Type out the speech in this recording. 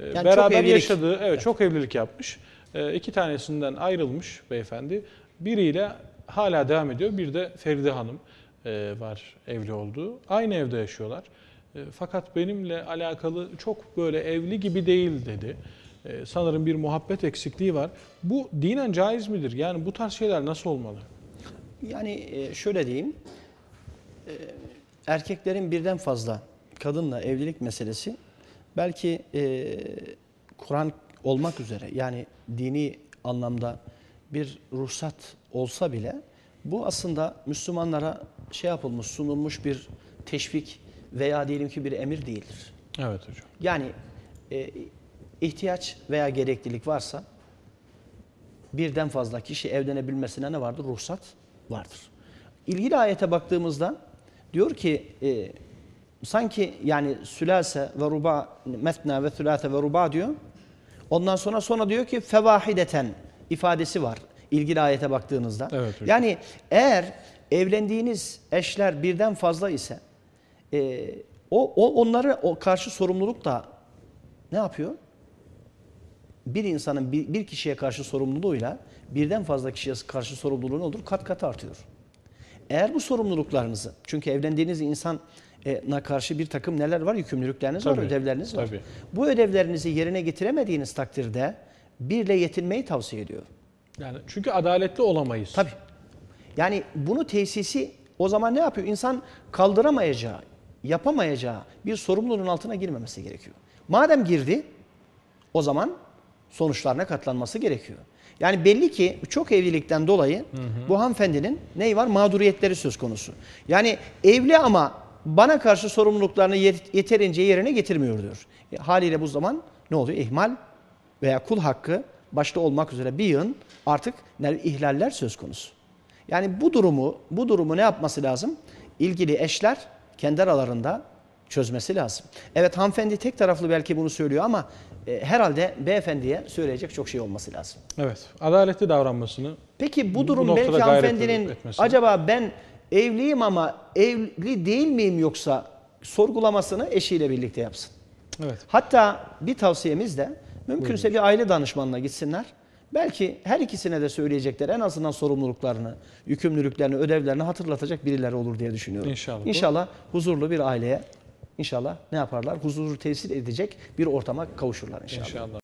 E, çok beraber evlilik. yaşadığı, evet, çok evlilik yapmış. E, iki tanesinden ayrılmış beyefendi. Biriyle hala devam ediyor. Bir de Feride Hanım e, var evli olduğu. Aynı evde yaşıyorlar. E, fakat benimle alakalı çok böyle evli gibi değil dedi. E, sanırım bir muhabbet eksikliği var. Bu dinen caiz midir? Yani bu tarz şeyler nasıl olmalı? Yani e, şöyle diyeyim. e, Erkeklerin birden fazla kadınla evlilik meselesi belki e, Kur'an olmak üzere yani dini anlamda bir ruhsat olsa bile bu aslında Müslümanlara şey yapılmış, sunulmuş bir teşvik veya diyelim ki bir emir değildir. Evet hocam. Yani e, ihtiyaç veya gereklilik varsa birden fazla kişi evlenebilmesine ne vardır? Ruhsat vardır. İlgili ayete baktığımızda diyor ki e, sanki yani sülase ve ruba metna ve sülase ve ruba diyor. Ondan sonra sonra diyor ki fevahideten ifadesi var ilgili ayete baktığınızda. Evet hocam. yani eğer evlendiğiniz eşler birden fazla ise e, o, o onları o karşı sorumluluk da ne yapıyor? Bir insanın bir, bir kişiye karşı sorumluluğuyla birden fazla kişiye karşı sorumluluğu ne olur? Kat kat artıyor. Eğer bu sorumluluklarınızı, çünkü evlendiğiniz insana karşı bir takım neler var? Yükümlülükleriniz var, Tabii, ödevleriniz var. tabii. Bu ödevlerinizi yerine getiremediğiniz takdirde birle yetinmeyi tavsiye ediyor. Yani çünkü adaletli olamayız. Tabii. Yani bunu tesisi o zaman ne yapıyor? İnsan kaldıramayacağı, yapamayacağı bir sorumluluğun altına girmemesi gerekiyor. Madem girdi, o zaman sonuçlarına katlanması gerekiyor. Yani belli ki çok evlilikten dolayı bu hanımefendinin neyi var? Mağduriyetleri söz konusu. Yani evli ama bana karşı sorumluluklarını yet- yeterince yerine getirmiyor diyor. E, haliyle bu zaman ne oluyor? İhmal veya kul hakkı başta olmak üzere bir yığın artık ihlaller söz konusu. Yani bu durumu bu durumu ne yapması lazım? İlgili eşler kendi aralarında çözmesi lazım. Evet hanımefendi tek taraflı belki bunu söylüyor ama e, herhalde beyefendiye söyleyecek çok şey olması lazım. Evet. Adaletli davranmasını Peki bu Bu durum noktada belki hanımefendinin acaba ben evliyim ama evli değil miyim yoksa sorgulamasını eşiyle birlikte yapsın. evet. Hatta bir tavsiyemiz de mümkünse bir aile danışmanına gitsinler. Belki her ikisine de söyleyecekler en azından sorumluluklarını, yükümlülüklerini, ödevlerini hatırlatacak birileri olur diye düşünüyorum. İnşallah. İnşallah huzurlu bir aileye inşallah ne yaparlar? Huzuru tesir edecek bir ortama kavuşurlar inşallah. İnşallah.